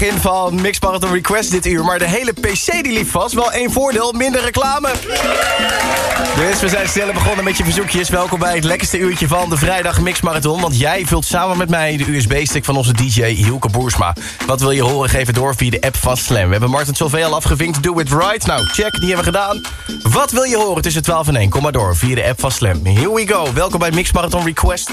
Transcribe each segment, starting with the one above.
begin van Mix Marathon Request dit uur. Maar de hele PC die liep vast. Wel één voordeel, minder reclame. Dus we zijn snel begonnen met je verzoekjes. Welkom bij het lekkerste uurtje van de vrijdag Mix Marathon. Want jij vult samen met mij de USB-stick van onze DJ Hielke Boersma. Wat wil je horen? Geef het door via de app van Slam. We hebben Martin Solvay al afgevinkt. Do it right. Nou, check, die hebben we gedaan. Wat wil je horen tussen 12 en 1? Kom maar door via de app van Slam. Here we go. Welkom bij Mix Marathon Request.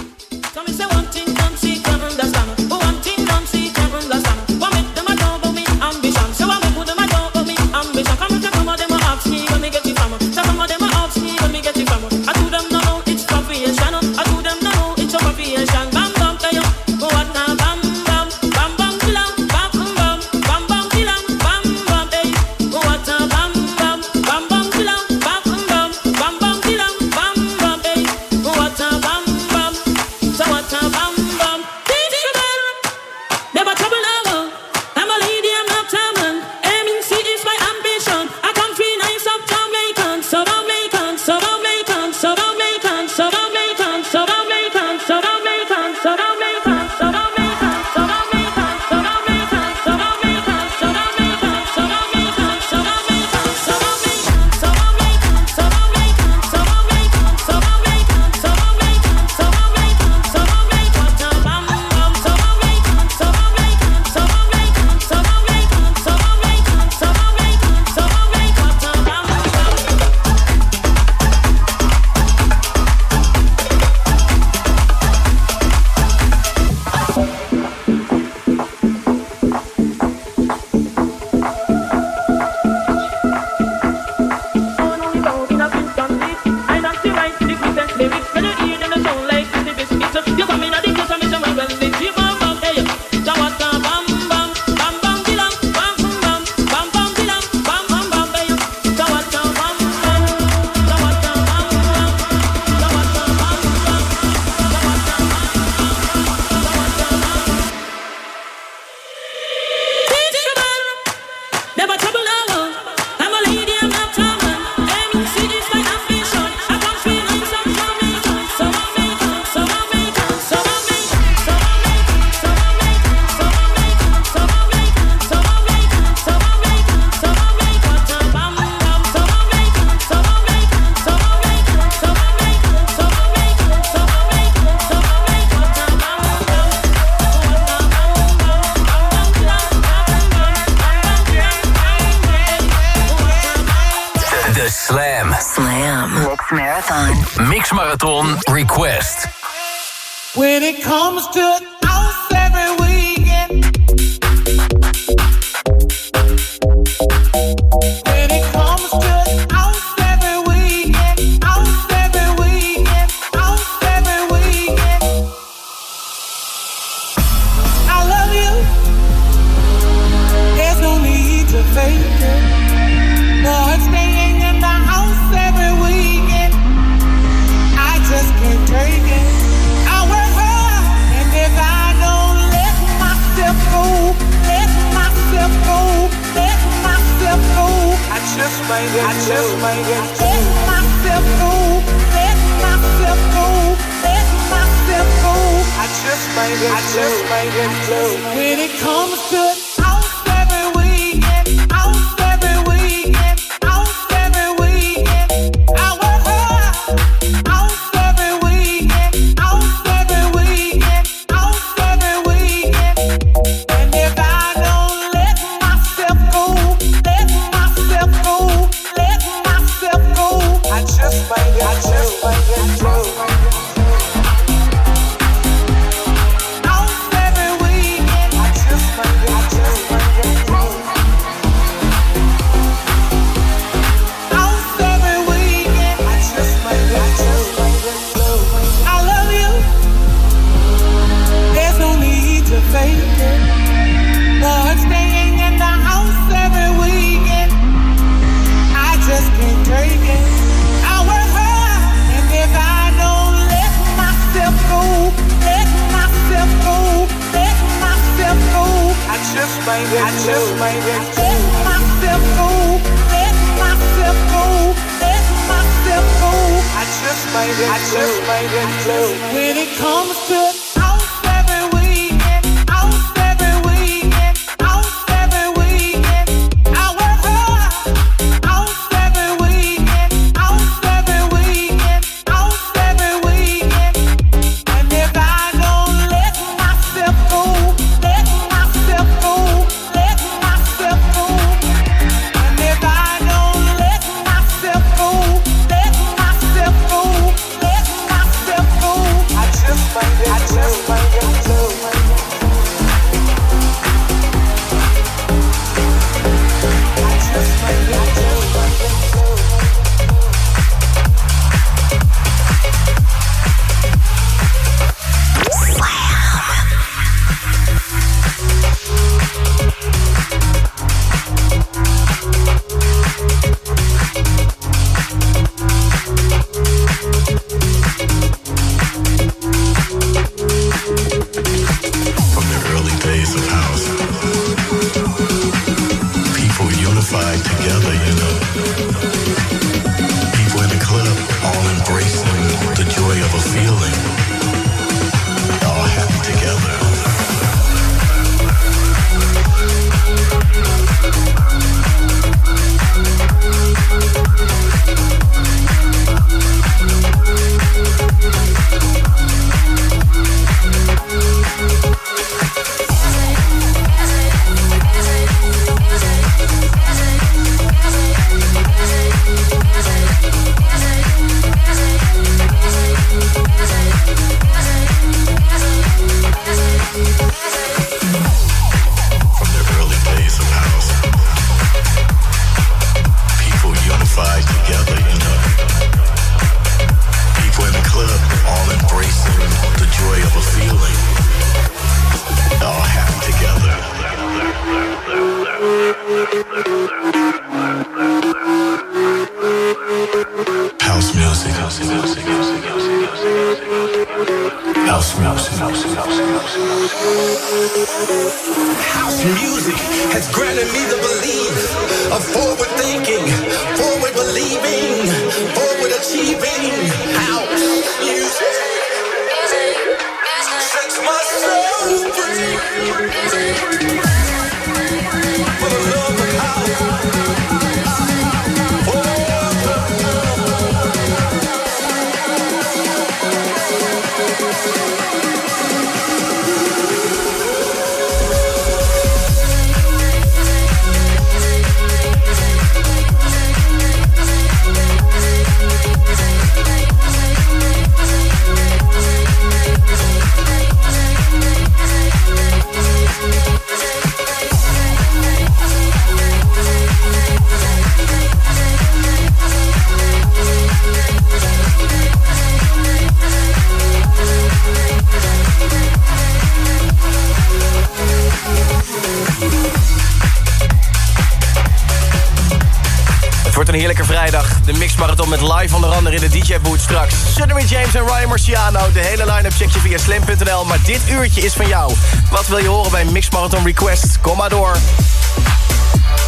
James en Ryan Marciano. De hele line-up check je via slam.nl. Maar dit uurtje is van jou. Wat wil je horen bij Mixmarathon Request? Kom maar door.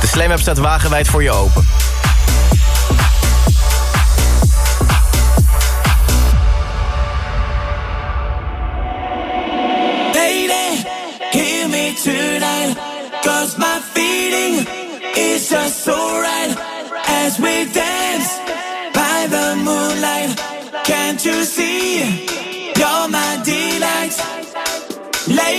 De Slam app staat wagenwijd voor je open. Me tonight. Cause my feeling is just so right. As we dance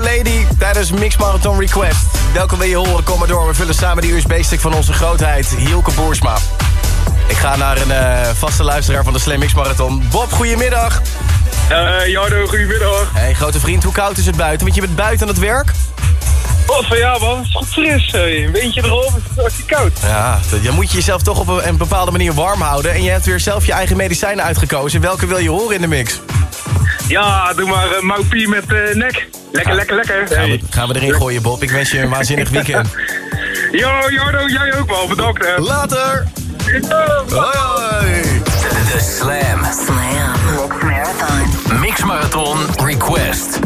Lady tijdens Mix Marathon Request. Welkom bij je horen, kom maar door. We vullen samen de USB-stick van onze grootheid, Hielke Boersma. Ik ga naar een eh, vaste luisteraar van de Slam Mix Marathon. Bob, goedemiddag. Eh Jardo, goedemiddag. Hey, grote vriend, hoe koud is het buiten? Want je bent buiten aan het werk? Oh, van ja man, het is goed fris. Een windje erop, het is hartstikke koud. Ja, dan moet je jezelf toch op een bepaalde manier warm houden. En je hebt weer zelf je eigen medicijnen uitgekozen. Welke wil je horen in de mix? Ja, doe maar uh, Maupie met eh, nek. Lekker, lekker, lekker. Gaan we, gaan we erin gooien, Bob. Ik wens je een waanzinnig weekend. Yo, Jordo, jij ook wel. Bedankt. hè. Later! Hoi, hoi! De Slam Slam Mix Marathon. Mix Marathon Request.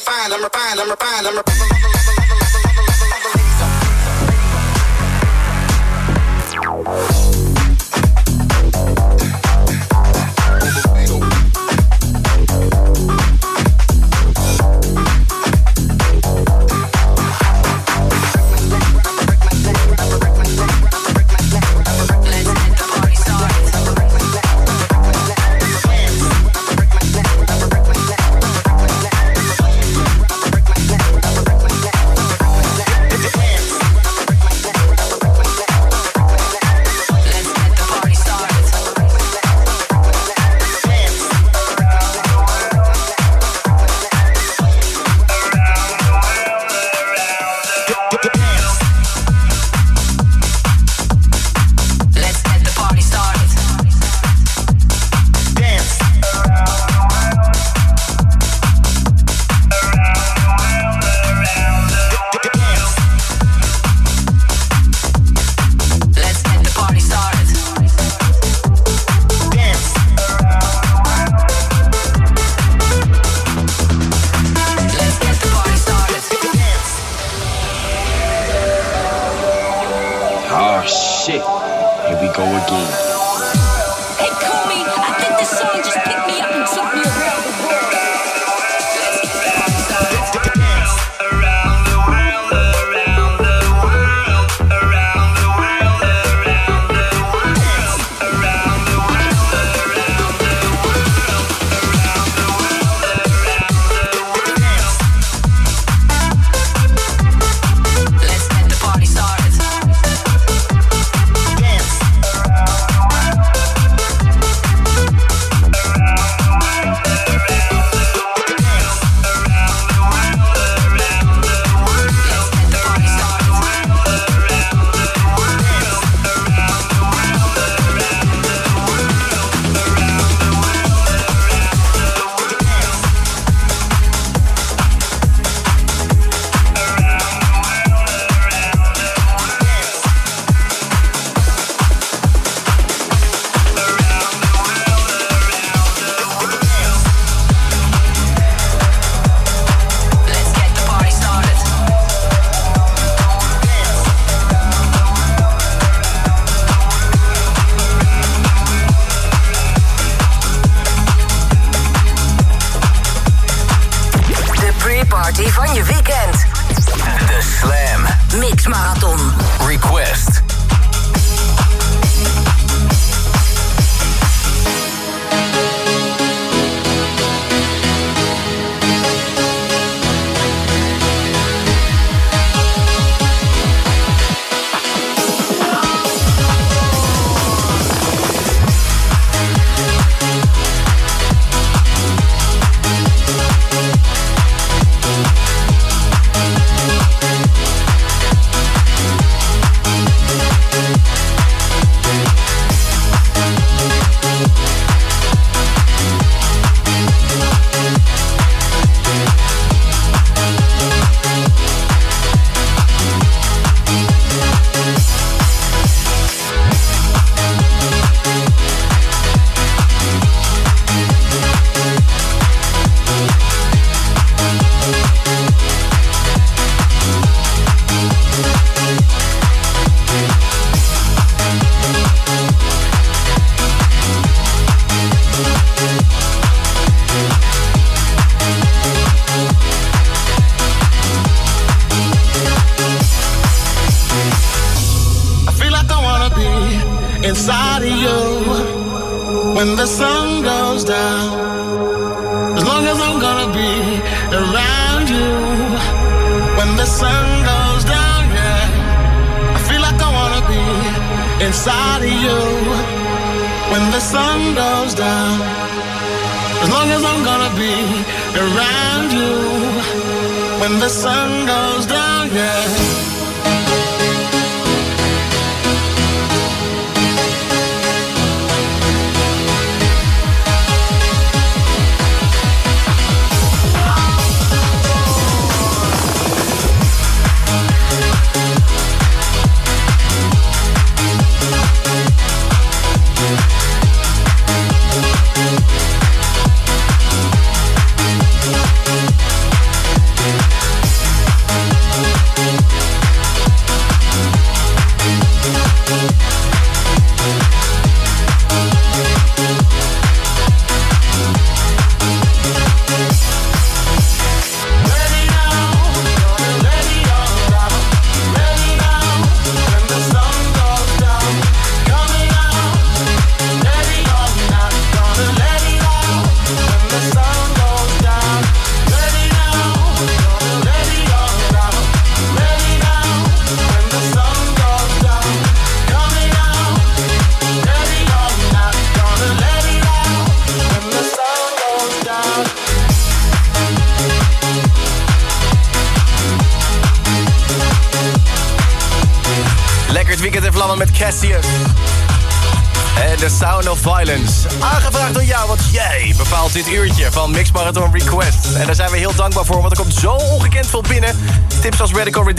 Fine, I'm refined, I'm refined, I'm refined.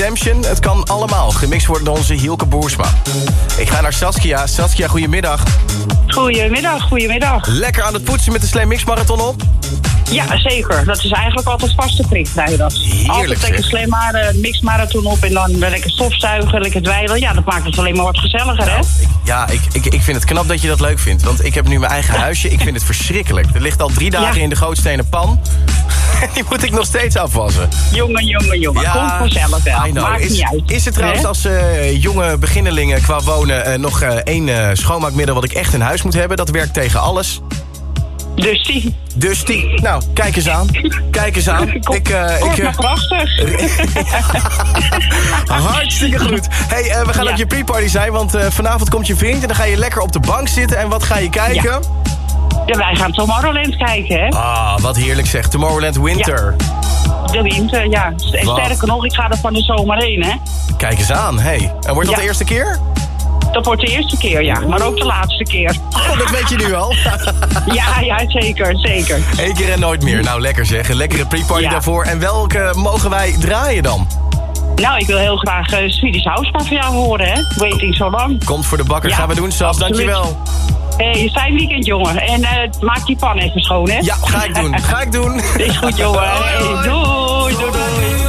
Redemption, het kan allemaal. Gemixt worden door onze Hielke Boersma. Ik ga naar Saskia. Saskia, goedemiddag. Goedemiddag, goedemiddag. Lekker aan het poetsen met de Slam Mix Marathon op? Ja, zeker. Dat is eigenlijk altijd vaste prik vrijdag. Altijd lekker maar eh, mixmarathon op en dan lekker stofzuigen, lekker dweilen. Ja, dat maakt het alleen maar wat gezelliger, hè? Ja, ik, ik, ik vind het knap dat je dat leuk vindt. Want ik heb nu mijn eigen huisje. Ik vind het verschrikkelijk. Er ligt al drie dagen Ja. in de grootstenen pan. Die moet ik nog steeds afwassen. Jongen, jongen, jongen. Ja, Komt vanzelf wel. Maakt is, niet uit. Is er trouwens als eh, jonge beginnelingen qua wonen... eh, nog één schoonmaakmiddel wat ik echt in huis moet hebben? Dat werkt tegen alles. Dus die. Dus die. Nou, kijk eens aan. Kijk eens aan. Ik, Kort ik, maar eh, krachtig. hartstikke goed. hey, eh, we gaan Ja. op je pre-party zijn, want vanavond komt je vriend... en dan ga je lekker op de bank zitten. En wat ga je kijken? Ja, wij gaan Tomorrowland kijken, hè? Ah, wat heerlijk zeg. Tomorrowland Winter. De winter, ja. En sterker nog, ik ga er van de zomer heen, hè? Kijk eens aan. Hey. En wordt dat de eerste keer? Dat wordt de eerste keer, ja. Maar ook de laatste keer. Oh, dat weet je nu al. Ja, ja, zeker, zeker. Eén keer en nooit meer. Nou, lekker zeg. Een lekkere pre-party Ja. daarvoor. En welke mogen wij draaien dan? Nou, ik wil heel graag eh Swedish House van jou horen, hè? Waiting so long. Komt voor de bakker. Ja, gaan we doen, Sas. Dankjewel. Hey, fijn weekend, jongen. En eh, maak die pan even schoon, hè? Ja, ga ik doen. Ga ik doen. Is goed, jongen. Hey, doei, doei, doei.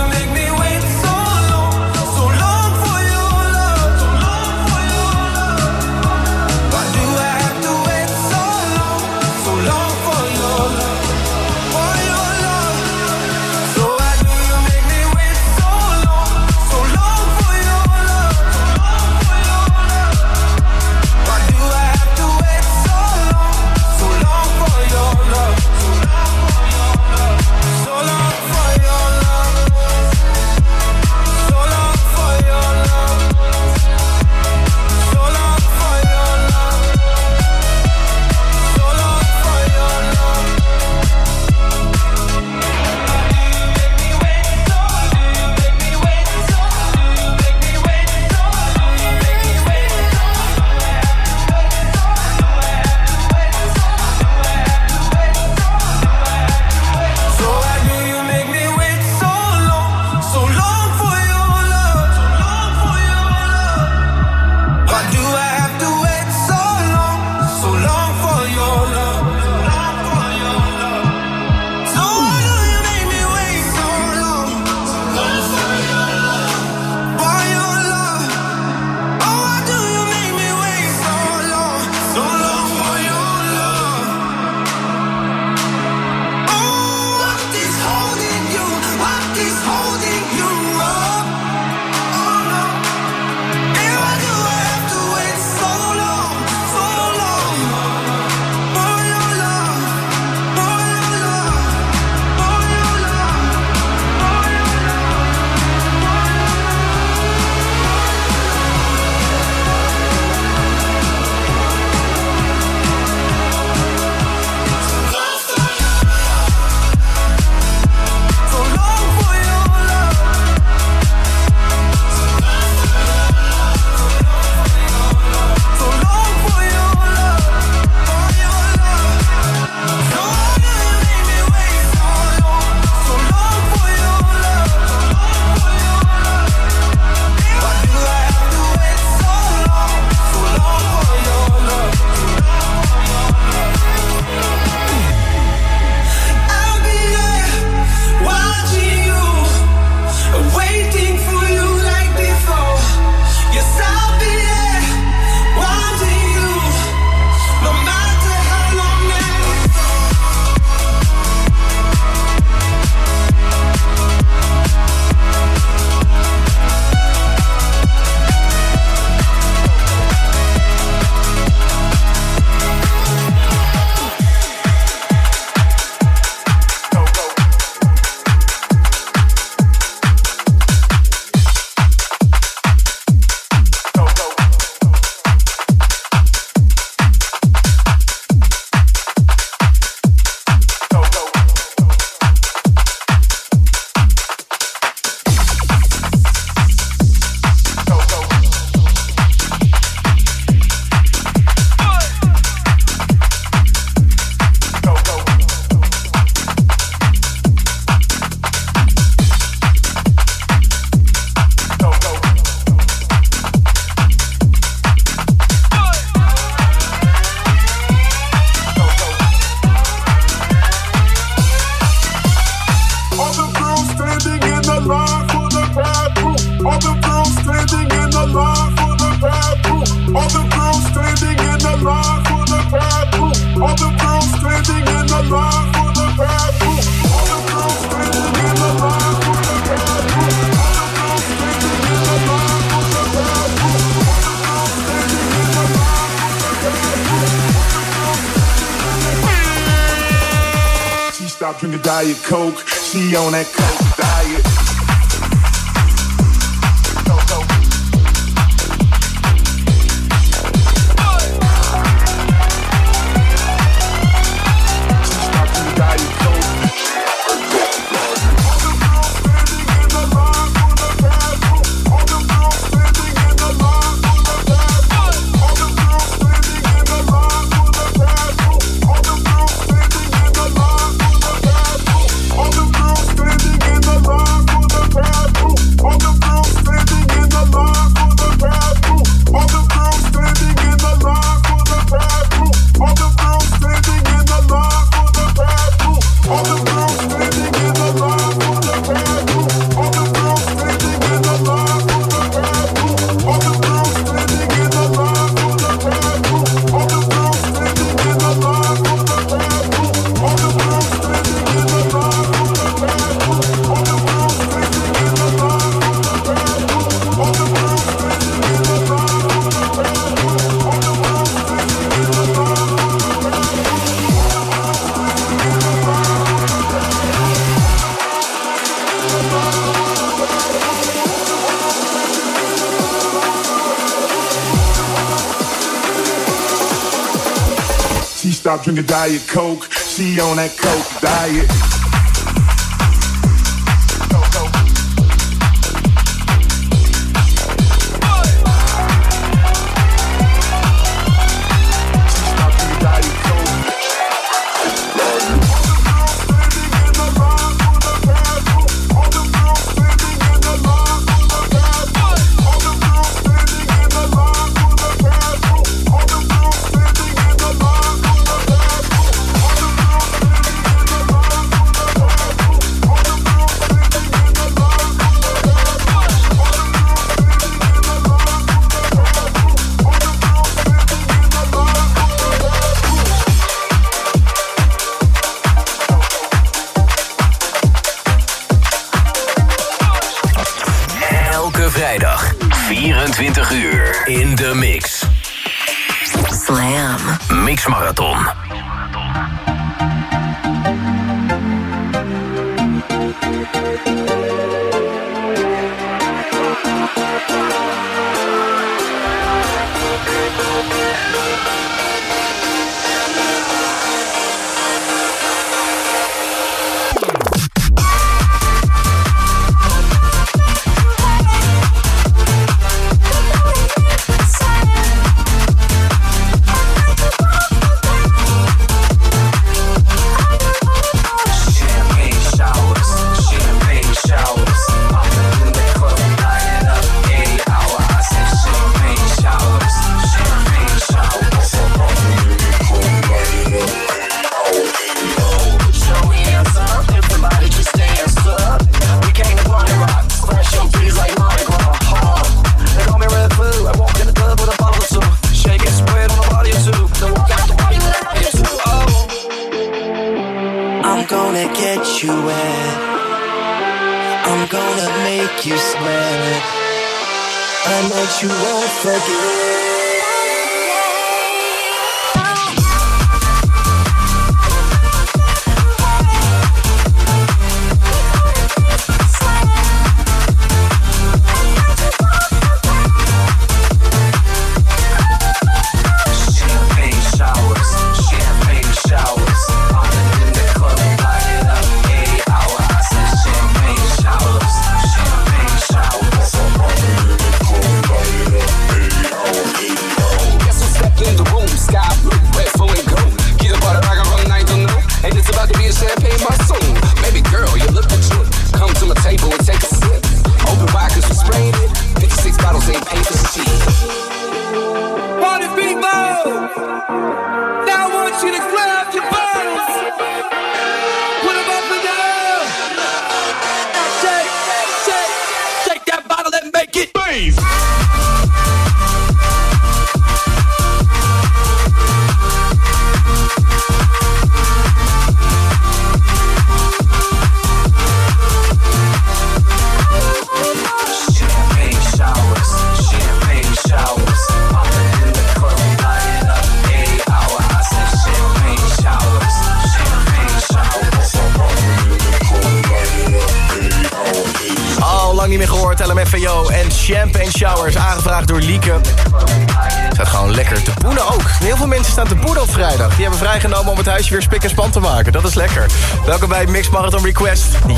Drinking Diet Coke. She on that Coke diet.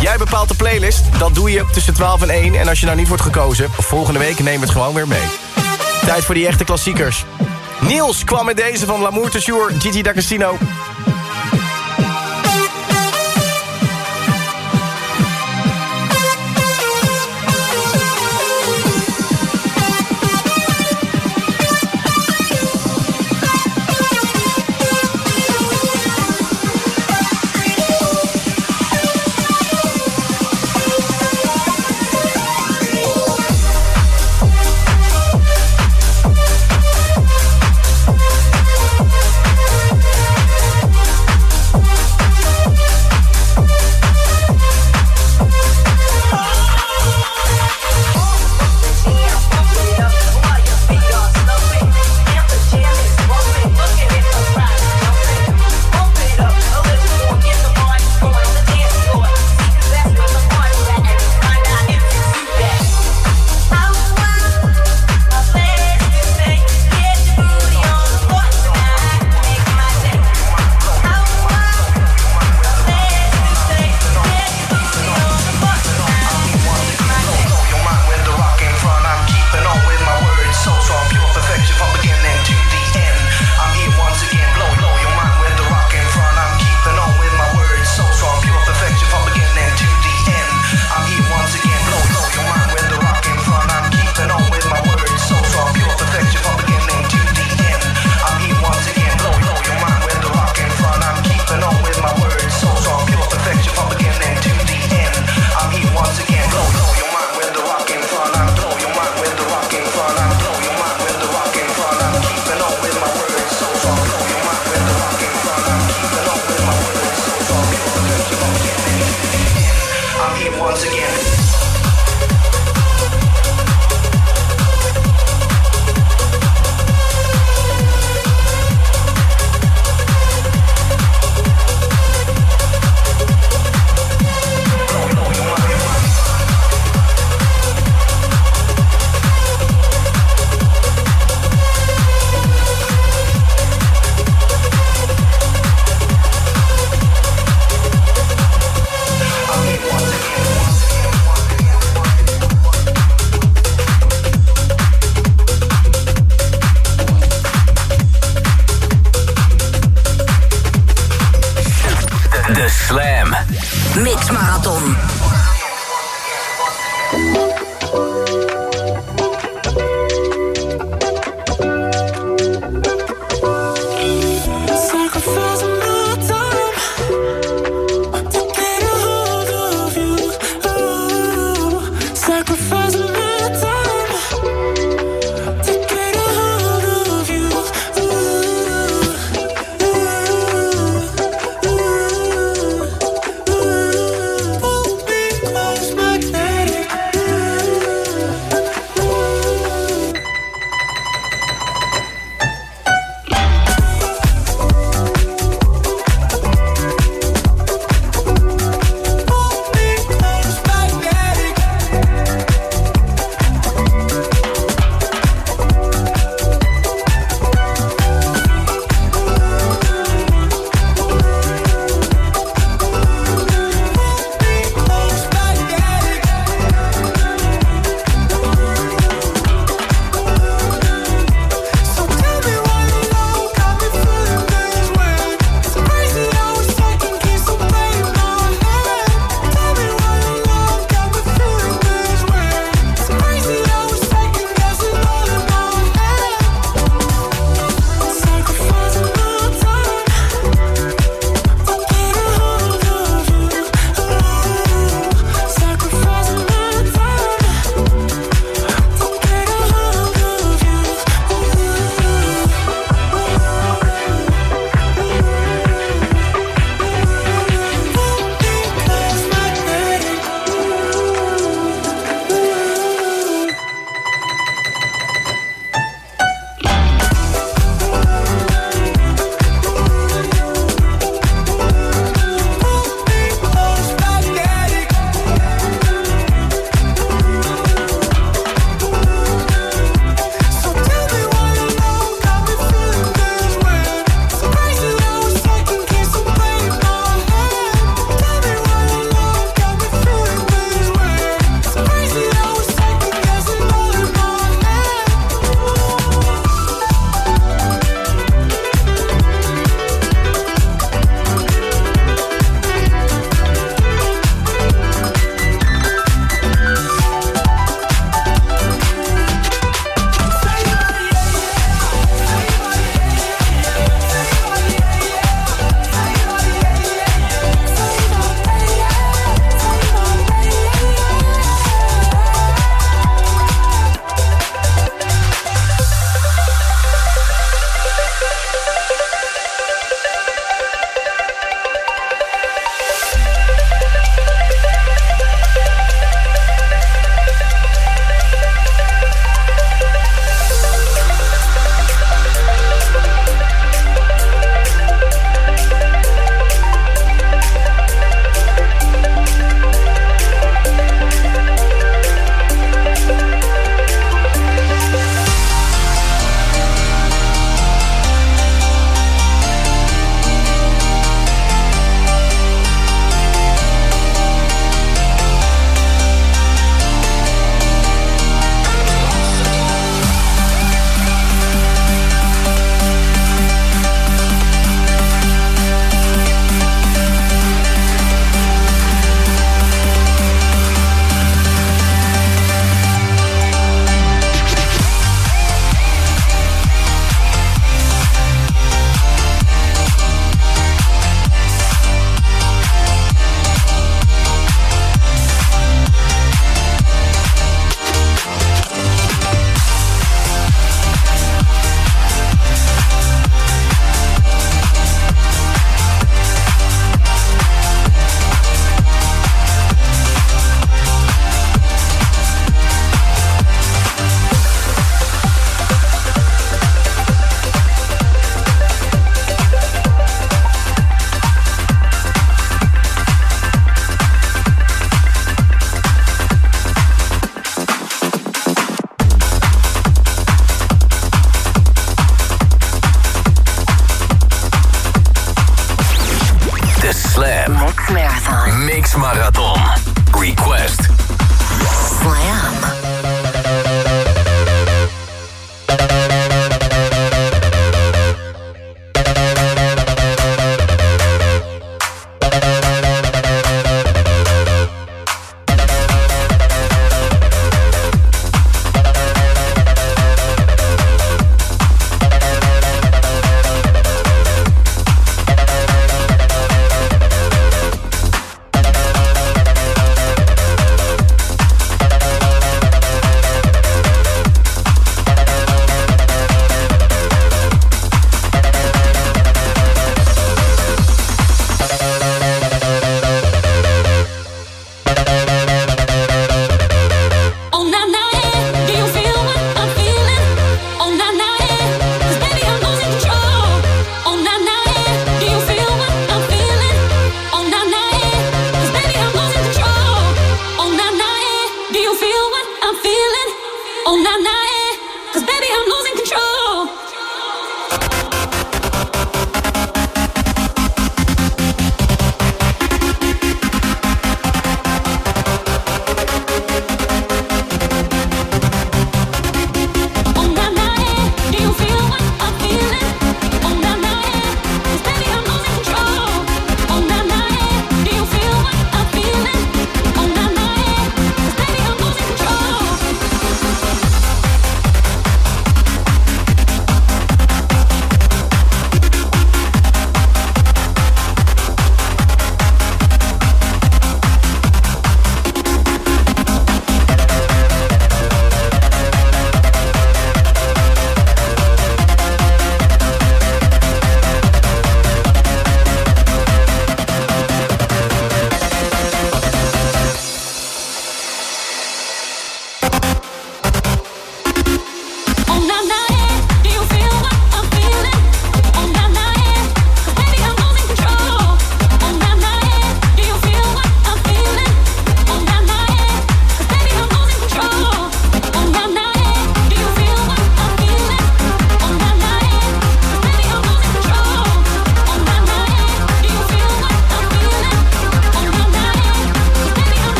Jij bepaalt de playlist. Dat doe je tussen 12 en 1. En als je nou niet wordt gekozen, volgende week neem het gewoon weer mee. Tijd voor die echte klassiekers. Niels kwam met deze van L'amour toujours, Gigi D'Agostino.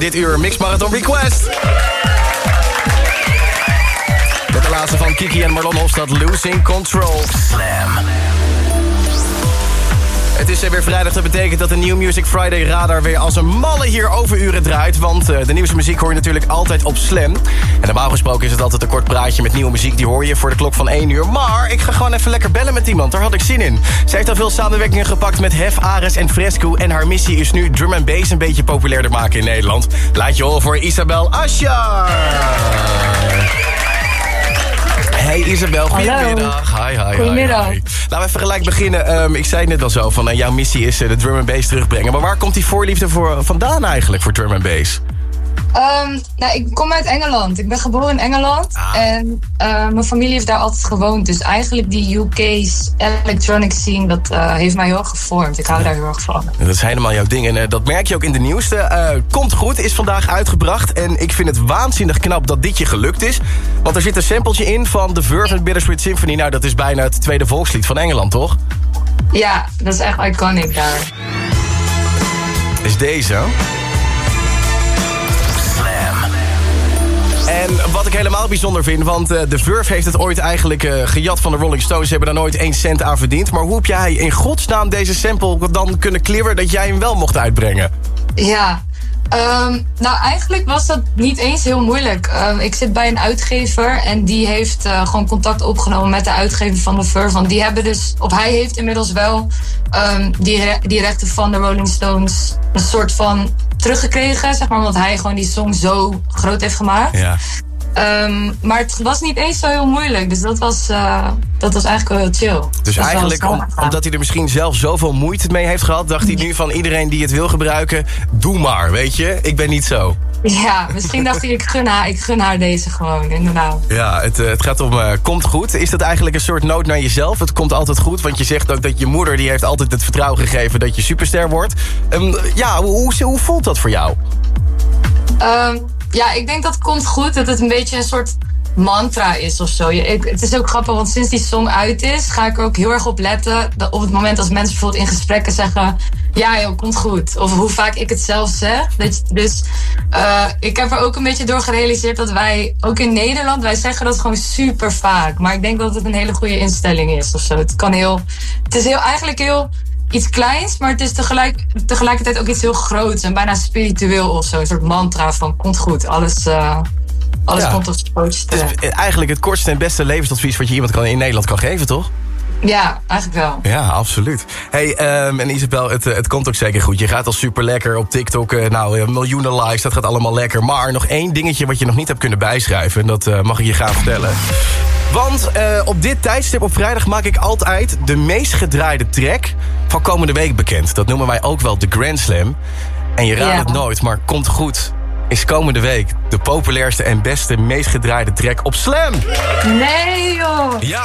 Dit uur Mix Marathon Request. Met de laatste van Kiki en Marlon Hofstad, Losing Control. Slam. Het is eh, weer vrijdag, dat betekent dat de New Music Friday radar weer als een malle hier overuren draait. Want eh, de nieuwste muziek hoor je natuurlijk altijd op Slam. En normaal gesproken is het altijd een kort praatje met nieuwe muziek. Die hoor je voor de klok van 1 uur. Maar ik ga gewoon even lekker bellen met iemand. Daar had ik zin in. Zij heeft al veel samenwerkingen gepakt met Hef, Ares en Fresco. En haar missie is nu drum and bass een beetje populairder maken in Nederland. Laat je horen voor Isabel Asja. Isabel, goedemiddag. Hi, hi, hi, Goedemiddag. hi. Laten we even gelijk beginnen. Ehm, ik zei net al zo, van, eh, jouw missie is eh, de drum and bass terugbrengen. Maar waar komt die voorliefde voor, vandaan eigenlijk voor drum and bass? Ehm, nou, ik kom uit Engeland. Ik ben geboren in Engeland. En eh, mijn familie heeft daar altijd gewoond. Dus eigenlijk die UK's electronic scene, dat eh, heeft mij heel erg gevormd. Ik hou daar heel erg van. Dat is helemaal jouw ding en eh, dat merk je ook in de nieuwste. Komt goed, is vandaag uitgebracht. En ik vind het waanzinnig knap dat dit je gelukt is. Want er zit een sampletje in van The Verve en Bittersweet Symphony. Nou, dat is bijna het tweede volkslied van Engeland, toch? Ja, dat is echt iconic daar. Is deze. En wat ik helemaal bijzonder vind, want eh, de Verve heeft het ooit eigenlijk eh, gejat van de Rolling Stones. Ze hebben daar nooit één cent aan verdiend. Maar hoe heb jij in godsnaam deze sample dan kunnen clearen dat jij hem wel mocht uitbrengen? Ja, ehm, nou eigenlijk was dat niet eens heel moeilijk. Ehm, ik zit bij een uitgever en die heeft eh, gewoon contact opgenomen met de uitgever van de Verve. Want die hebben dus, of hij heeft inmiddels wel ehm, die, re- die rechten van de Rolling Stones een soort van teruggekregen, zeg maar. Want hij gewoon die song zo groot heeft gemaakt. Ja. Ehm, maar het was niet eens zo heel moeilijk. Dus dat was, eh, dat was eigenlijk wel heel chill. Dus eigenlijk, om- omdat hij er misschien zelf zoveel moeite mee heeft gehad... dacht hij nu van iedereen die het wil gebruiken... doe maar, weet je? Ik ben niet zo. Ja, misschien dacht hij, ik gun haar, ik gun haar deze gewoon, inderdaad. Ja, het, eh, het gaat om eh, komt goed. Is dat eigenlijk een soort nood naar jezelf? Het komt altijd goed, want je zegt ook dat je moeder... die heeft altijd het vertrouwen gegeven dat je superster wordt. Ehm, ja, hoe, hoe, hoe voelt dat voor jou? Ehm, ja, ik denk dat komt goed. Dat het een beetje een soort mantra is of zo. Je- Ik, het is ook grappig, want sinds die song uit is, ga ik er ook heel erg op letten. Op het moment als mensen bijvoorbeeld in gesprekken zeggen: Ja, joh, komt goed. Of hoe vaak ik het zelf zeg. Dus eh, ik heb er ook een beetje door gerealiseerd dat wij, ook in Nederland, wij zeggen dat gewoon super vaak. Maar ik denk dat het een hele goede instelling is of zo. Het kan heel. Het is heel, eigenlijk heel iets kleins, maar het is tegelijk, tegelijkertijd ook iets heel groots en bijna spiritueel of zo. Een soort mantra van komt goed, alles, eh, alles Ja. komt op zijn pootjes Het terecht. is eigenlijk het kortste en beste levensadvies wat je iemand kan, in Nederland kan geven, toch? Ja, eigenlijk wel. Ja, absoluut. Hey, ehm, en Isabel, het, eh, het komt ook zeker goed. Je gaat al super lekker op TikTok. eh, nou, eh, miljoenen likes, dat gaat allemaal lekker. Maar nog één dingetje wat je nog niet hebt kunnen bijschrijven. En dat mag ik je gaan vertellen. Want op dit tijdstip op vrijdag maak ik altijd de meest gedraaide track van komende week bekend. Dat noemen wij ook wel de Grand Slam. En je raadt Ja. het nooit, maar komt goed. Is komende week de populairste en beste, meest gedraaide track op Slam. Nee joh! Ja,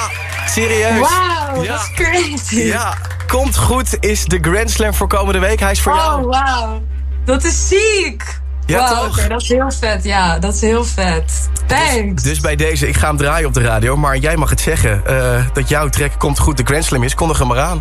serieus. Wauw, Ja. dat is crazy. Ja, komt goed is de Grand Slam voor komende week. Hij is voor jou. Oh, wauw. Dat is ziek! Ja, toch? dat is heel vet, ja. Dat is heel vet. Thanks. Dus bij deze, ik ga hem draaien op de radio. Maar jij mag het zeggen. eh, dat jouw track komt goed de Grand Slam is. Kondig hem maar aan.